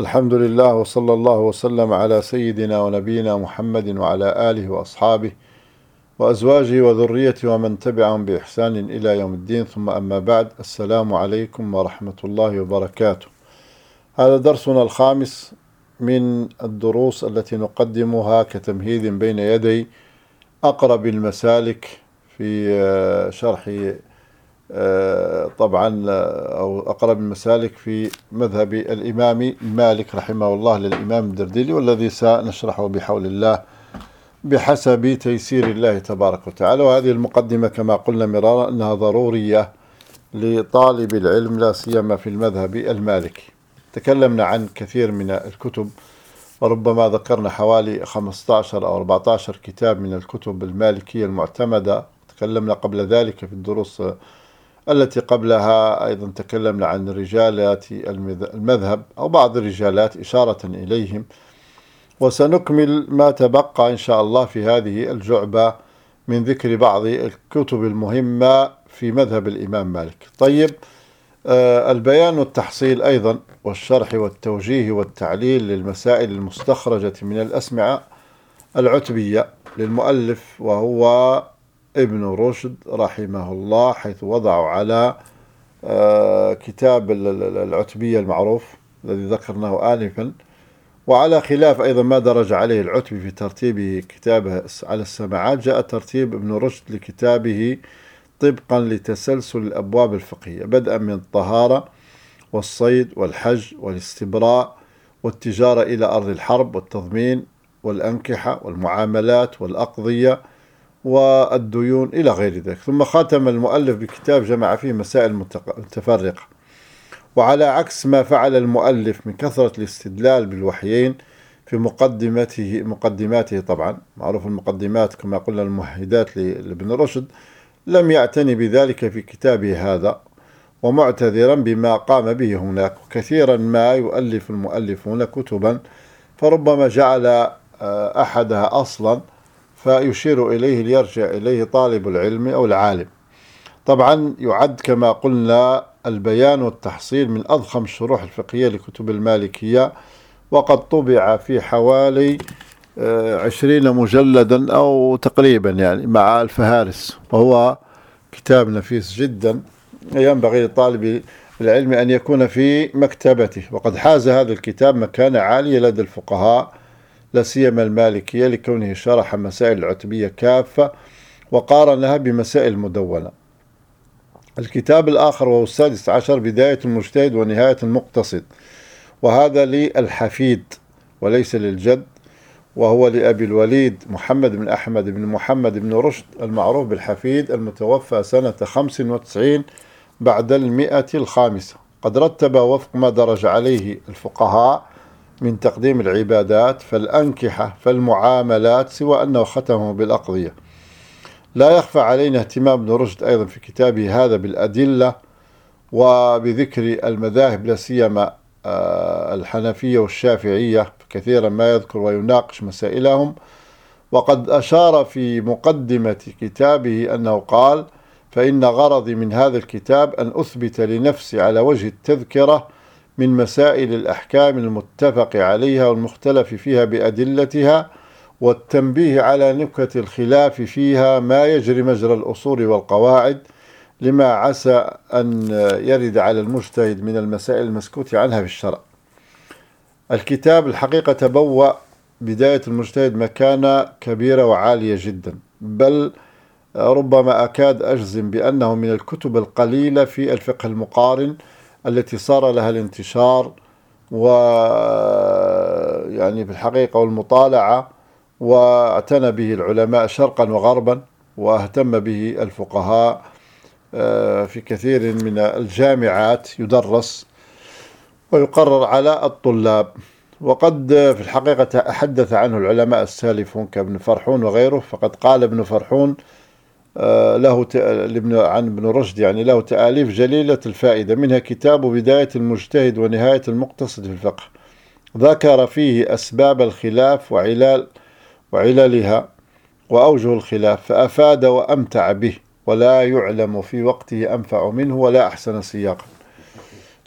الحمد لله وصلى الله وسلم على سيدنا ونبينا محمد وعلى آله وأصحابه وأزواجه وذريته ومن تبعهم بإحسان إلى يوم الدين. ثم أما بعد السلام عليكم ورحمة الله وبركاته. هذا درسنا الخامس من الدروس التي نقدمها كتمهيد بين يدي أقرب المسالك في شرح آه، طبعا آه، أو أقرب المسالك في مذهب الإمام مالك رحمه الله للإمام الدرديلي والذي سنشرحه بحول الله بحسب تيسير الله تبارك وتعالى. وهذه المقدمة كما قلنا مرارا أنها ضرورية لطالب العلم لا سيما في المذهب المالكي. تكلمنا عن كثير من الكتب وربما ذكرنا حوالي 15 أو 14 كتاب من الكتب المالكية المعتمدة. تكلمنا قبل ذلك في الدروس التي قبلها أيضا تكلمنا عن رجالات المذهب أو بعض الرجالات إشارة إليهم وسنكمل ما تبقى إن شاء الله في هذه الجعبة من ذكر بعض الكتب المهمة في مذهب الإمام مالك. طيب آه، البيان والتحصيل أيضا والشرح والتوجيه والتعليل للمسائل المستخرجة من الأسمعة العتبية للمؤلف وهو ابن رشد رحمه الله حيث وضعوا على آه، كتاب العتبية المعروف الذي ذكرناه آنفا. وعلى خلاف أيضا ما درج عليه العتبي في ترتيب كتابه على السماعات جاء ترتيب ابن رشد لكتابه طبقا لتسلسل الأبواب الفقهية بدءا من الطهارة والصيد والحج والاستبراء والتجارة إلى أرض الحرب والتضمين والأنكحة والمعاملات والأقضية والديون إلى غير ذلك. ثم ختم المؤلف بكتاب جمع فيه مسائل متفرقة. وعلى عكس ما فعل المؤلف من كثرة الاستدلال بالوحيين في مقدمته مقدماته طبعا معروف المقدمات كما قلنا الممهدات لابن رشد لم يعتني بذلك في كتابه هذا ومعتذرا بما قام به هناك. وكثيرا ما يؤلف المؤلفون كتبا فربما جعل آه، أحدها أصلا فيشير إليه ليرجع إليه طالب العلم أو العالم. طبعا يعد كما قلنا البيان والتحصيل من أضخم الشروح الفقهية لكتب المالكية وقد طبع في حوالي آه، عشرين مجلدا أو تقريبا يعني مع الفهارس وهو كتاب نفيس جدا. ينبغي لطالب العلم أن يكون في مكتبته وقد حاز هذا الكتاب مكانة عالية لدى الفقهاء لا سيما المالكية لكونه شرح مسائل العتبية كافة وقارنها بمسائل مدونة. الكتاب الآخر وهو السادس عشر بداية المجتهد ونهاية المقتصد وهذا للحفيد وليس للجد وهو لأبي الوليد محمد بن أحمد بن محمد بن رشد المعروف بالحفيد المتوفى سنة 95 بعد المئة الخامسة. قد رتب وفق ما درج عليه الفقهاء من تقديم العبادات فالأنكحة فالمعاملات سوى أنه ختمه بالأقضية. لا يخفى علينا اهتمام ابن رشد أيضا في كتابه هذا بالأدلة وبذكر المذاهب لا سيما آه، الحنفية والشافعية كثيرا ما يذكر ويناقش مسائلهم. وقد أشار في مقدمة كتابه أنه قال فإن غرضي من هذا الكتاب أن أثبت لنفسي على وجه التذكرة من مسائل الأحكام المتفق عليها والمختلف فيها بأدلتها والتنبيه على نكهة الخلاف فيها ما يجري مجرى الأصول والقواعد لما عسى أن يرد على المجتهد من المسائل المسكوت عنها في الشرع. الكتاب الحقيقة تبوأ بداية المجتهد مكانة كبيرة وعالية جدا بل ربما أكاد أجزم بأنه من الكتب القليلة في الفقه المقارن التي صار لها الانتشار ويعني في الحقيقة والمطالعة واعتنى به العلماء شرقا وغربا واهتم به الفقهاء آه، في كثير من الجامعات يدرس ويقرر على الطلاب. وقد في الحقيقة تحدث عنه العلماء السالفون كابن فرحون وغيره فقد قال ابن فرحون آه، له لابن عن ابن رشد يعني له تأليف جليلة الفائدة منها كتاب بداية المجتهد ونهاية المقتصد في الفقه. ذكر فيه أسباب الخلاف وعلال وعللها وأوجه الخلاف فأفاد وأمتع به ولا يعلم في وقته أنفع منه ولا أحسن سياقا.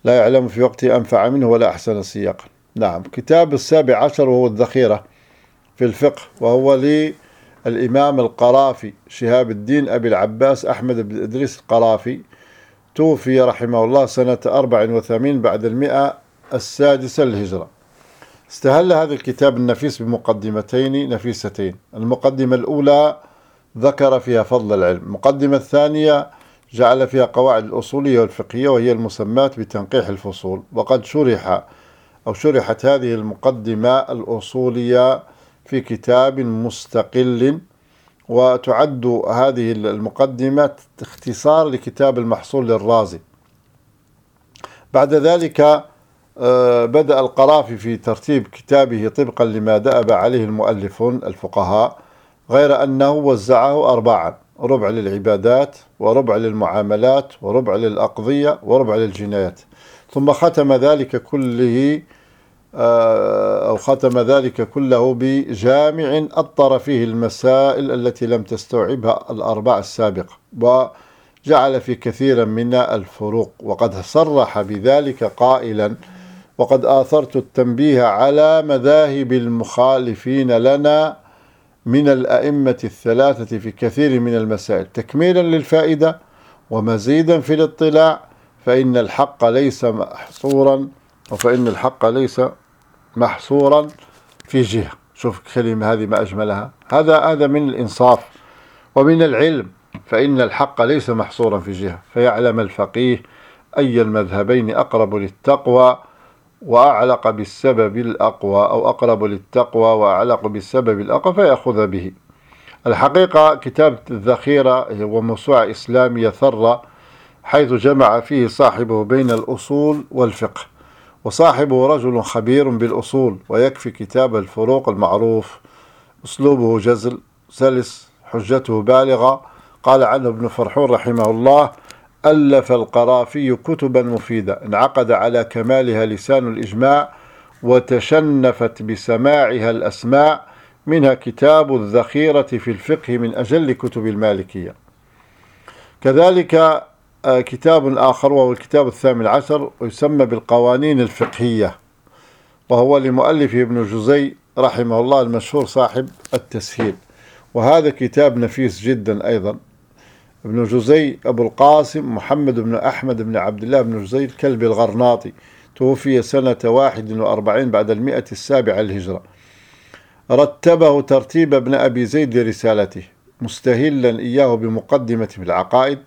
لا يعلم في وقته أنفع منه ولا أحسن سياقا. نعم كتاب السابع عشر وهو الذخيرة في الفقه وهو لي الإمام القرافي شهاب الدين أبي العباس أحمد بن إدريس القرافي توفي رحمه الله سنة 84 بعد المئة السادسة للهجرة. استهل هذا الكتاب النفيس بمقدمتين نفيستين. المقدمة الأولى ذكر فيها فضل العلم. المقدمة الثانية جعل فيها قواعد الأصولية والفقهية وهي المسمات بتنقيح الفصول. وقد شرح أو شرحت هذه المقدمة الأصولية في كتاب مستقل وتعد هذه المقدمة اختصار لكتاب المحصول للرازي. بعد ذلك آه، بدأ القرافي في ترتيب كتابه طبقا لما دأب عليه المؤلفون الفقهاء غير أنه وزعه أربعا ربع للعبادات وربع للمعاملات وربع للأقضية وربع للجنايات. ثم ختم ذلك كله أو ختم ذلك كله بجامع أطر فيه المسائل التي لم تستوعبها الأربعة السابقة وجعل في كثيرا من الفروق وقد صرح بذلك قائلا وقد آثرت التنبيه على مذاهب المخالفين لنا من الأئمة الثلاثة في كثير من المسائل تكميلا للفائدة ومزيدا في الاطلاع فإن الحق ليس محصورا وفإن الحق ليس محصورا في جهة. شوف كلمة هذه ما أجملها. هذا هذا من الإنصاف ومن العلم فإن الحق ليس محصورا في جهة. فيعلم الفقيه أي المذهبين أقرب للتقوى وأعلق بالسبب الأقوى أو أقرب للتقوى وأعلق بالسبب الأقوى فيأخذ به. الحقيقة كتاب الذخيرة وموسوعة إسلامية ثرة حيث جمع فيه صاحبه بين الأصول والفقه. وصاحبه رجل خبير بالأصول ويكفي كتاب الفروق المعروف. أسلوبه جزل سلس حجته بالغة. قال عنه ابن فرحون رحمه الله ألف القرافي كتبا مفيدة انعقد على كمالها لسان الإجماع وتشنفت بسماعها الأسماء. منها كتاب الذخيرة في الفقه من أجل كتب المالكية. كذلك كتاب آخر وهو الكتاب الثامن عشر ويسمى بالقوانين الفقهية وهو لمؤلف ابن جزي رحمه الله المشهور صاحب التسهيل. وهذا كتاب نفيس جدا أيضا. ابن جزي أبو القاسم محمد بن أحمد بن عبد الله بن جزي الكلب الغرناطي توفي سنة واحد وأربعين بعد المئة السابعة الهجرة رتبه ترتيب ابن أبي زيد لرسالته مستهلا إياه بمقدمة العقائد العقائد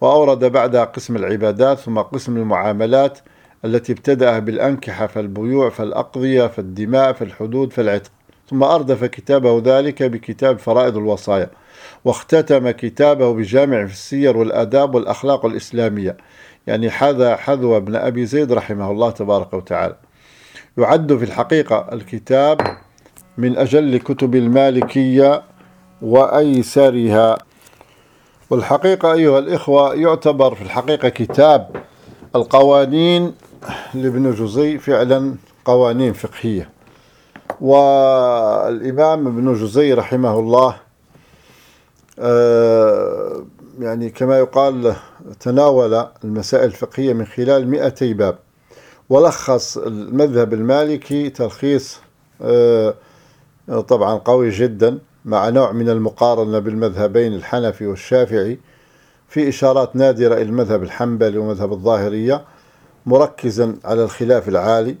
وأورد بعدها قسم العبادات ثم قسم المعاملات التي ابتدأها بالأنكحة فالبيوع فالأقضية فالدماء فالحدود فالعتق ثم أردف كتابه ذلك بكتاب فرائض الوصايا واختتم كتابه بجامع في السير والآداب والأخلاق الإسلامية. يعني حذا حذو ابن أبي زيد رحمه الله تبارك وتعالى. يعد في الحقيقة الكتاب من أجل كتب المالكية وأيسرها. والحقيقة أيها الإخوة يعتبر في الحقيقة كتاب القوانين لابن جزي فعلا قوانين فقهية. والإمام ابن جزي رحمه الله آه، يعني كما يقال تناول المسائل الفقهية من خلال مئتي باب. ولخص المذهب المالكي تلخيص آه، طبعا قوي جدا. مع نوع من المقارنة بالمذهبين الحنفي والشافعي في إشارات نادرة إلى المذهب الحنبلي ومذهب الظاهرية مركزا على الخلاف العالي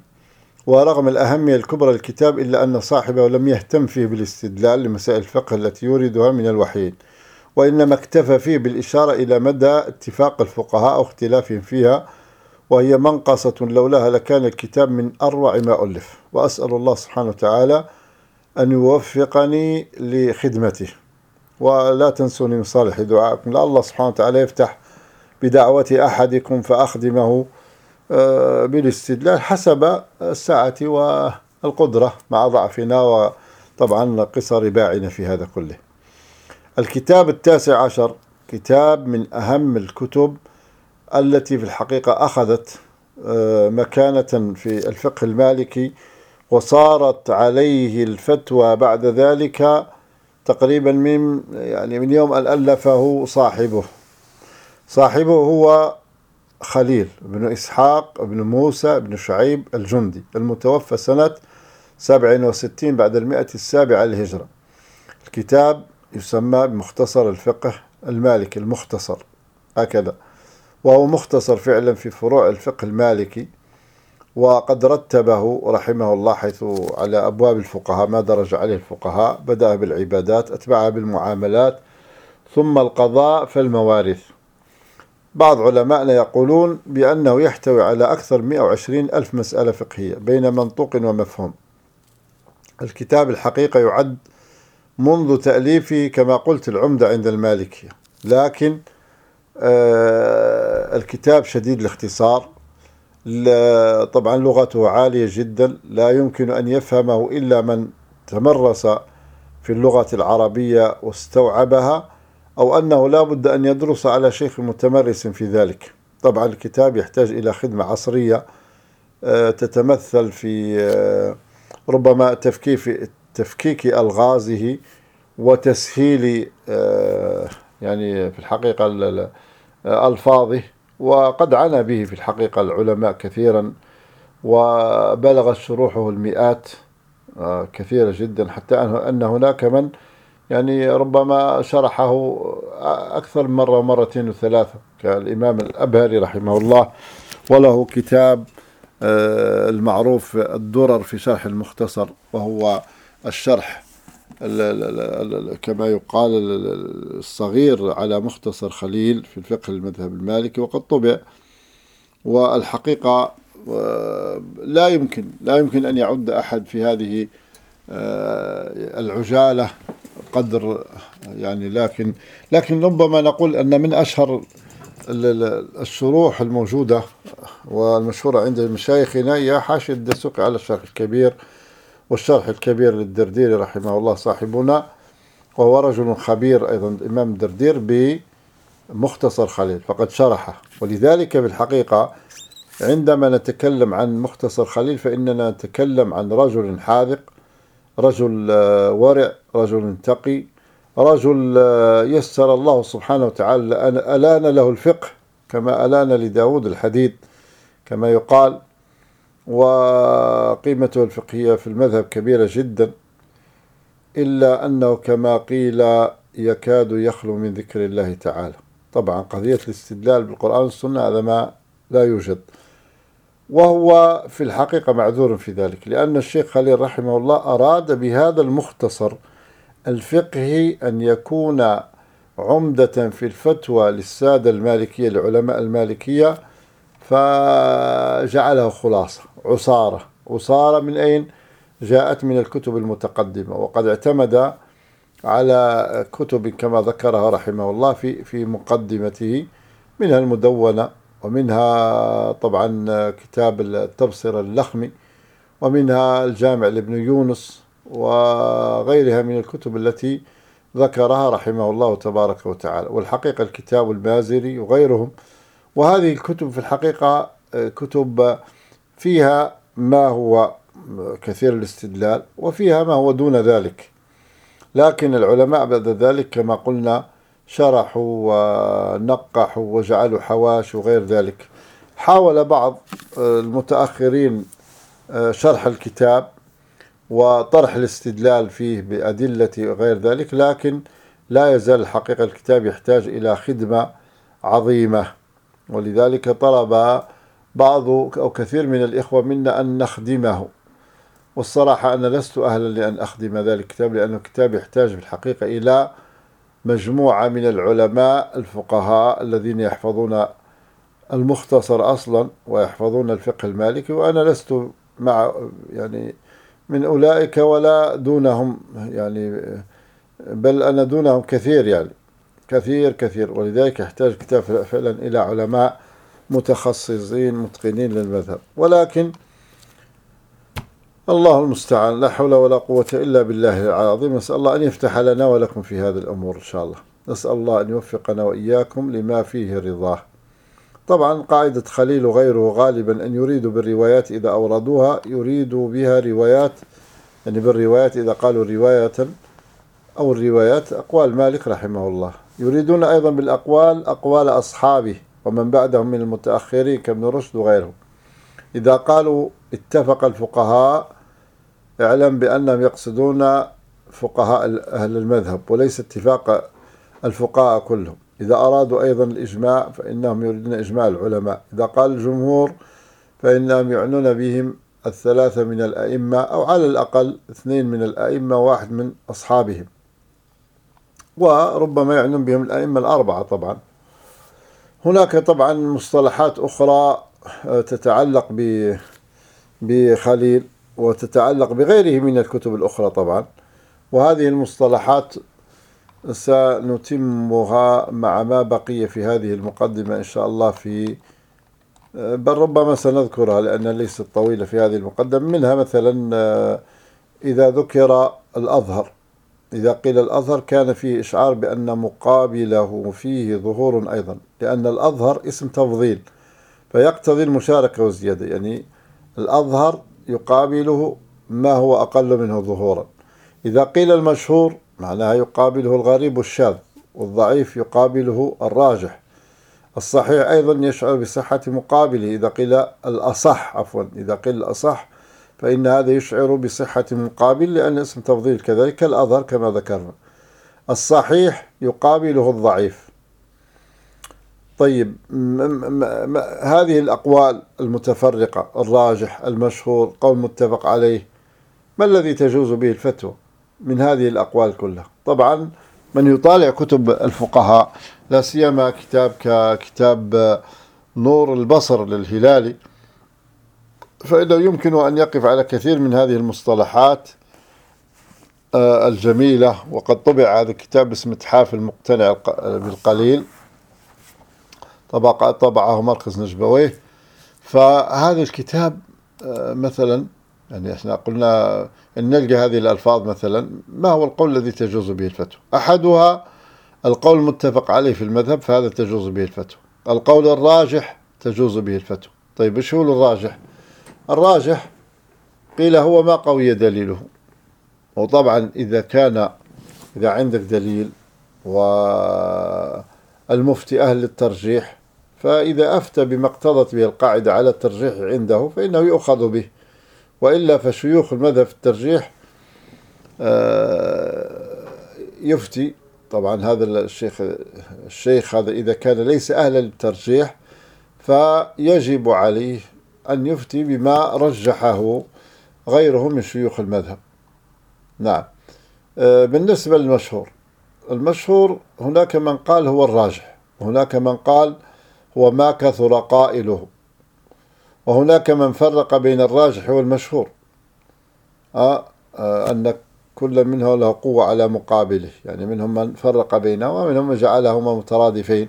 ورغم الأهمية الكبرى للكتاب إلا أن صاحبه لم يهتم فيه بالاستدلال لمسائل الفقه التي يريدها من الوحيد وإنما اكتفى فيه بالإشارة إلى مدى اتفاق الفقهاء أو اختلافهم فيها وهي منقصة لولاها لكان الكتاب من أروع ما ألف. وأسأل الله سبحانه وتعالى أن يوفقني لخدمته ولا تنسوني من صالح دعائكم. لأ الله سبحانه وتعالى يفتح بدعوة أحدكم فأخدمه آه، بالاستدلال حسب السعة والقدرة مع ضعفنا وطبعا قصر باعنا في هذا كله. الكتاب التاسع عشر كتاب من أهم الكتب التي في الحقيقة أخذت آه، مكانة في الفقه المالكي وصارت عليه الفتوى بعد ذلك تقريبا من يعني من يوم أن ألفه صاحبه. صاحبه هو خليل بن إسحاق بن موسى بن شعيب الجندي المتوفى سنة 67 بعد المئة السابعة للهجرة. الكتاب يسمى بمختصر الفقه المالكي المختصر هكذا. وهو مختصر فعلا في فروع الفقه المالكي. وقد رتبه رحمه الله حيث على أبواب الفقهاء ما درج عليه الفقهاء بدأ بالعبادات أتبعها بالمعاملات ثم القضاء فالموارث بعض علمائنا يقولون بأنه يحتوي على أكثر 120 ألف مسألة فقهية بين منطوق ومفهوم. الكتاب الحقيقة يعد منذ تأليفه كما قلت العمدة عند المالكية لكن آه الكتاب شديد الاختصار. طبعا لغته عالية جدا لا يمكن أن يفهمه إلا من تمرس في اللغة العربية واستوعبها أو أنه لا بد أن يدرس على شيخ متمرس في ذلك. طبعا الكتاب يحتاج إلى خدمة عصرية آه، تتمثل في آه، ربما تفكيك تفكيك ألغازه وتسهيل آه، يعني في الحقيقة ألفاظه. وقد عنا به في الحقيقة العلماء كثيرا وبلغت شروحه المئات آه، كثيرة جدا حتى أن هناك من يعني ربما شرحه أكثر من مرة ومرتين وثلاثة كالإمام الأبهري رحمه الله وله كتاب آه، المعروف الدرر في شرح المختصر وهو الشرح كما يقال الصغير على مختصر خليل في الفقه المذهب المالكي وقد طبع والحقيقة آه، لا يمكن لا يمكن أن يعد أحد في هذه آه، العجالة قدر يعني لكن لكن ربما نقول أن من أشهر الشروح الموجودة والمشهورة عند مشايخنا هي حاشية الدسوقي على الشرح الكبير والشرح الكبير للدرديري رحمه الله صاحبنا وهو رجل خبير أيضا الإمام الدردير بمختصر خليل فقد شرحه. ولذلك بالحقيقة عندما نتكلم عن مختصر خليل فإننا نتكلم عن رجل حاذق رجل آه، ورع رجل تقي رجل آه، يسر الله سبحانه وتعالى ألان له الفقه كما ألان لداود الحديد كما يقال. وقيمته الفقهية في المذهب كبيرة جدا إلا أنه كما قيل يكاد يخلو من ذكر الله تعالى. طبعا قضية الاستدلال بالقرآن والسنة هذا ما لا يوجد. وهو في الحقيقة معذور في ذلك لأن الشيخ خليل رحمه الله أراد بهذا المختصر الفقهي أن يكون عمدة في الفتوى للسادة المالكية لعلماء المالكية فجعله خلاصة. عصارة. عصارة من أين؟ جاءت من الكتب المتقدمة. وقد اعتمد على كتب كما ذكرها رحمه الله في في مقدمته منها المدونة ومنها طبعا كتاب التبصرة اللخمي ومنها الجامع لابن يونس وغيرها من الكتب التي ذكرها رحمه الله تبارك وتعالى. والحقيقة الكتاب المازري وغيرهم وهذه الكتب في الحقيقة آه، كتب فيها ما هو كثير الاستدلال وفيها ما هو دون ذلك. لكن العلماء بعد ذلك كما قلنا شرحوا ونقحوا وجعلوا حواش وغير ذلك. حاول بعض آه، المتأخرين آه، شرح الكتاب وطرح الاستدلال فيه بأدلة وغير ذلك لكن لا يزال الحقيقة الكتاب يحتاج إلى خدمة عظيمة. ولذلك طلب بعض أو كثير من الإخوة منا أن نخدمه. والصراحة أنا لست أهلا لأن أخدم ذلك الكتاب لأن الكتاب يحتاج في الحقيقة إلى مجموعة من العلماء الفقهاء الذين يحفظون المختصر أصلا ويحفظون الفقه المالكي وأنا لست مع يعني من أولئك ولا دونهم يعني بل أنا دونهم كثير يعني. كثير كثير ولذلك يحتاج كتاب فعلا إلى علماء متخصصين متقنين للمذهب. ولكن الله المستعان لا حول ولا قوة إلا بالله العظيم. نسأل الله أن يفتح لنا ولكم في هذه الأمور إن شاء الله. نسأل الله أن يوفقنا وإياكم لما فيه رضاه. طبعا قاعدة خليل وغيره غالبا أن يريدوا بالروايات إذا أوردوها يريدوا بها روايات يعني بالروايات إذا قالوا رواية أو الروايات أقوال مالك رحمه الله. يريدون أيضا بالأقوال أقوال أصحابه ومن بعدهم من المتأخرين كابن رشد وغيرهم. إذا قالوا اتفق الفقهاء اعلم بأنهم يقصدون فقهاء أهل المذهب وليس اتفاق الفقهاء كلهم. إذا أرادوا أيضا الإجماع فإنهم يريدون إجماع العلماء. إذا قال الجمهور فإنهم يعنون بهم الثلاثة من الأئمة أو على الأقل اثنين من الأئمة واحد من أصحابهم. وربما يعنون بهم الأئمة الأربعة طبعا. هناك طبعا مصطلحات أخرى آه، تتعلق بخليل وتتعلق بغيره من الكتب الأخرى طبعا. وهذه المصطلحات سنتمها مع ما بقي في هذه المقدمة إن شاء الله في آه، بل ربما سنذكرها لأنها ليست طويلة في هذه المقدمة. منها مثلا آه، إذا ذكر الأظهر. إذا قيل الأظهر كان فيه إشعار بأن مقابله فيه ظهور أيضا لأن الأظهر اسم تفضيل فيقتضي المشاركة والزيادة يعني الأظهر يقابله ما هو أقل منه ظهورا. إذا قيل المشهور معناها يقابله الغريب الشاذ والضعيف يقابله الراجح. الصحيح أيضا يشعر بصحة مقابله إذا قيل الأصح عفوا إذا قيل الأصح فإن هذا يشعر بصحة المقابل لأن اسم تفضيل كذلك الأظهر كما ذكرنا. الصحيح يقابله الضعيف. طيب م م م هذه الأقوال المتفرقة الراجح المشهور قول متفق عليه ما الذي تجوز به الفتوى من هذه الأقوال كلها؟ طبعا من يطالع كتب الفقهاء لا سيما كتاب ككتاب نور البصر للهلالي فإنه يمكن أن يقف على كثير من هذه المصطلحات آه، الجميلة وقد طبع هذا الكتاب باسم تحاف المقتنع بالقليل طبق طبعه مركز نجبويه فهذا الكتاب آه، مثلا يعني إحنا قلنا إن نلقى هذه الألفاظ مثلا ما هو القول الذي تجوز به الفتوى؟ أحدها القول المتفق عليه في المذهب فهذا تجوز به الفتوى. القول الراجح تجوز به الفتوى. طيب إيش هو الراجح؟ الراجح قيل هو ما قوي دليله. وطبعا إذا كان إذا عندك دليل والمفتي أهل الترجيح فإذا أفتى بما اقتضت به القاعدة على الترجيح عنده فإنه يؤخذ به. وإلا فشيوخ المذهب في الترجيح آه، يفتي. طبعا هذا الشيخ الشيخ هذا إذا كان ليس أهلا للترجيح فيجب عليه أن يفتي بما رجحه غيره من شيوخ المذهب. نعم. آه، بالنسبة للمشهور المشهور هناك من قال هو الراجح هناك من قال هو ما كثر قائله وهناك من فرق بين الراجح والمشهور. أه, آه، أن كل منه له قوة على مقابله يعني منهم من فرق بينه ومنهم من جعلهما مترادفين.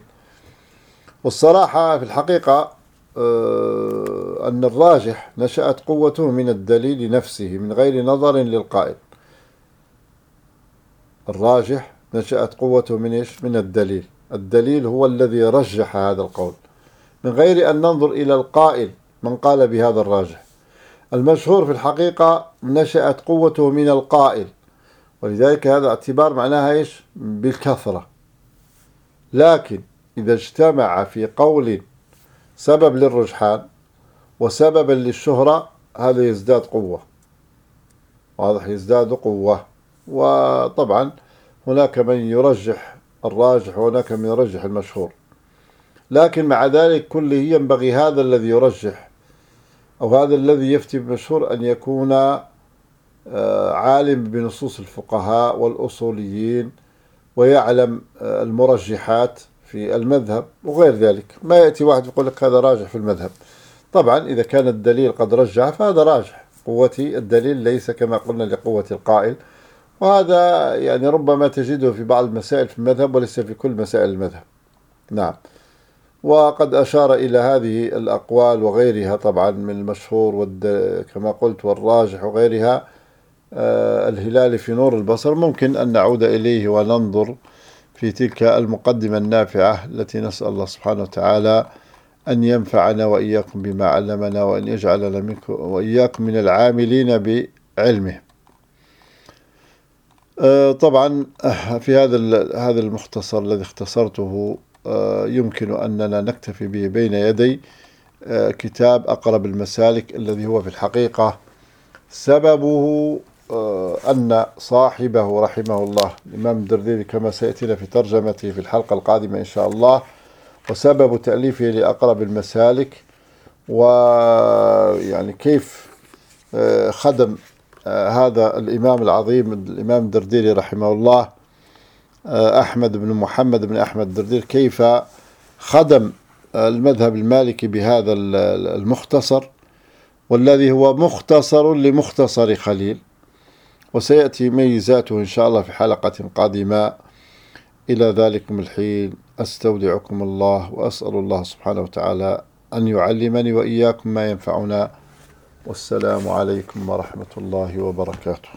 والصراحة في الحقيقة أه أن الراجح نشأت قوته من الدليل نفسه من غير نظر للقائل. الراجح نشأت قوته من إيش؟ من الدليل. الدليل هو الذي رجح هذا القول. من غير أن ننظر إلى القائل من قال بهذا الراجح. المشهور في الحقيقة نشأت قوته من القائل. ولذلك هذا اعتبار معناها إيش؟ بالكثرة. لكن إذا اجتمع في قول سبب للرجحان وسببا للشهرة هذا يزداد قوة. واضح يزداد قوة. وطبعا هناك من يرجح الراجح وهناك من يرجح المشهور. لكن مع ذلك كله ينبغي هذا الذي يرجح أو هذا الذي يفتي بمشهور أن يكون آه، عالم بنصوص الفقهاء والأصوليين ويعلم آه، المرجحات في المذهب وغير ذلك. ما يأتي واحد يقول لك هذا راجح في المذهب. طبعا إذا كان الدليل قد رجع فهذا راجح. قوتي الدليل ليس كما قلنا لقوة القائل. وهذا يعني ربما تجده في بعض المسائل في المذهب وليس في كل مسائل المذهب. نعم. وقد أشار إلى هذه الأقوال وغيرها طبعا من المشهور والد... كما قلت والراجح وغيرها آه، الهلال في نور البصر. ممكن أن نعود إليه وننظر في تلك المقدمة النافعة التي نسأل الله سبحانه وتعالى أن ينفعنا وإياكم بما علمنا وأن يجعلنا منكم وإياكم من العاملين بعلمه أه، طبعا في هذا هذا المختصر الذي اختصرته أه، يمكن أننا نكتفي به بين يدي. أه، كتاب أقرب المسالك الذي هو في الحقيقة سببه أن صاحبه رحمه الله الإمام الدرديري كما سيأتينا في ترجمته في الحلقة القادمة إن شاء الله وسبب تأليفه لأقرب المسالك ويعني كيف آه، خدم آه، هذا الإمام العظيم الإمام الدرديري رحمه الله آه، أحمد بن محمد بن أحمد الدردير كيف خدم المذهب المالكي بهذا المختصر والذي هو مختصر لمختصر خليل. وسيأتي ميزاته إن شاء الله في حلقة قادمة. إلى ذلك الحين. أستودعكم الله وأسأل الله سبحانه وتعالى أن يعلمني وإياكم ما ينفعنا والسلام عليكم ورحمة الله وبركاته.